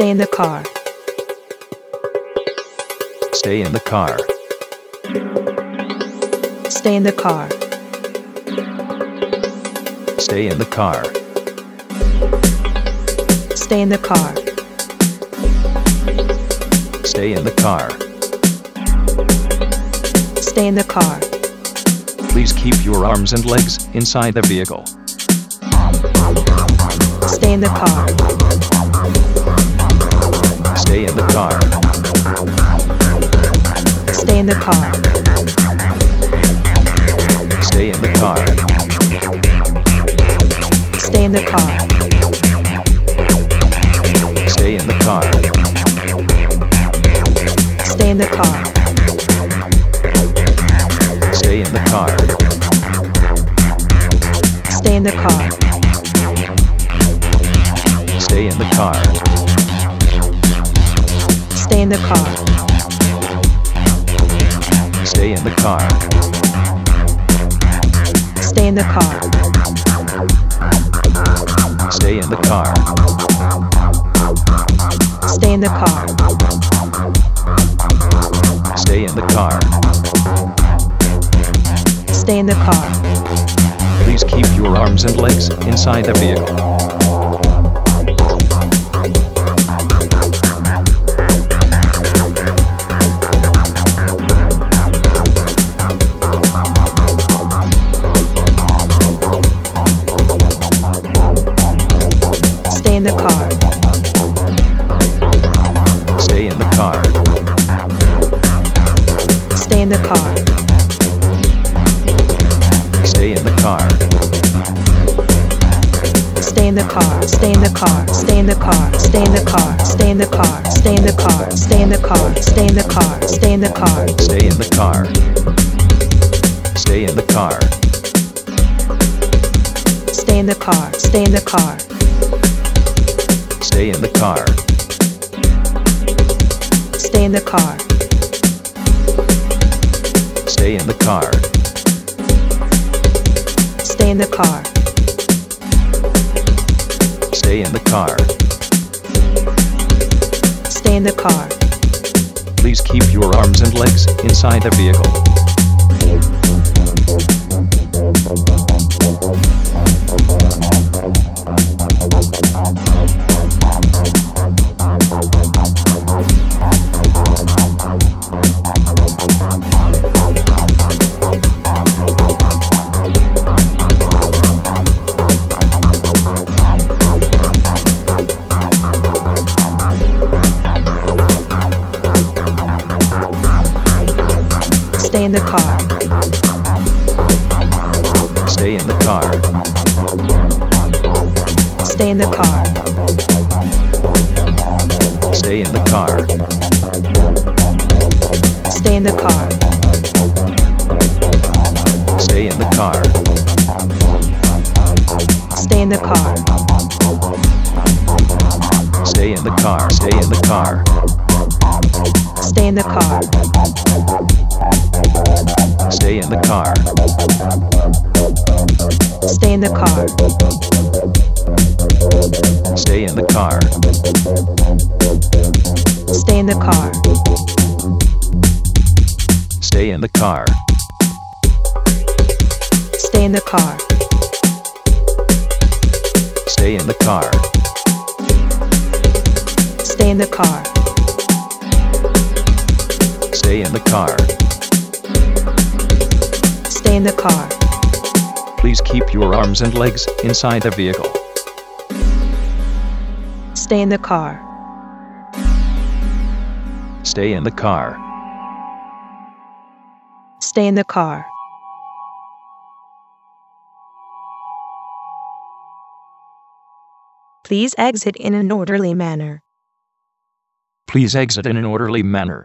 Stay in the car. Stay in the car. Stay in the car. Stay in the car. Stay in the car. Stay in the car. Stay in the car. Please keep your arms and legs inside the vehicle. Stay in the car. Stay in the car. Stay in the car. Stay in the car. Stay in the car. Stay in the car. Stay in the car. Stay in the car. Stay in the car. Stay in the car. Stay in the car. Stay in the car. Stay in the car. Stay in the car. Stay in the car. Stay in the car. Stay in the car. Please keep your arms and legs inside the vehicle. Stay in the car. Stay in the car. Stay in the car. Stay in the car. Stay in the car. Stay in the car. Stay in the car. Stay in the car. Stay in the car. Stay in the car. Stay in the car. Stay in the car. Stay in the car. Stay in the car. Stay in the car. Stay in the car. Stay in the car. Stay in the car. Stay in the car. Stay in the car. Stay in the car. Stay in the car. Stay in the car. Please keep your arms and legs inside the vehicle. Stay in the car. Stay in the car. Stay in the car. Stay in the car. Stay in the car. Stay in the car. Stay in the car. Stay in the car. Stay in the car. Stay in the car. Stay in the car. Stay in the car. Stay in the car. Stay in the car. Stay in the car. Stay in the car. Stay in the car. Stay in the car. Stay in the car. Stay in the car. Please keep your arms and legs inside the vehicle. Stay in the car. Stay in the car. Stay in the car. Please exit in an orderly manner. Please exit in an orderly manner.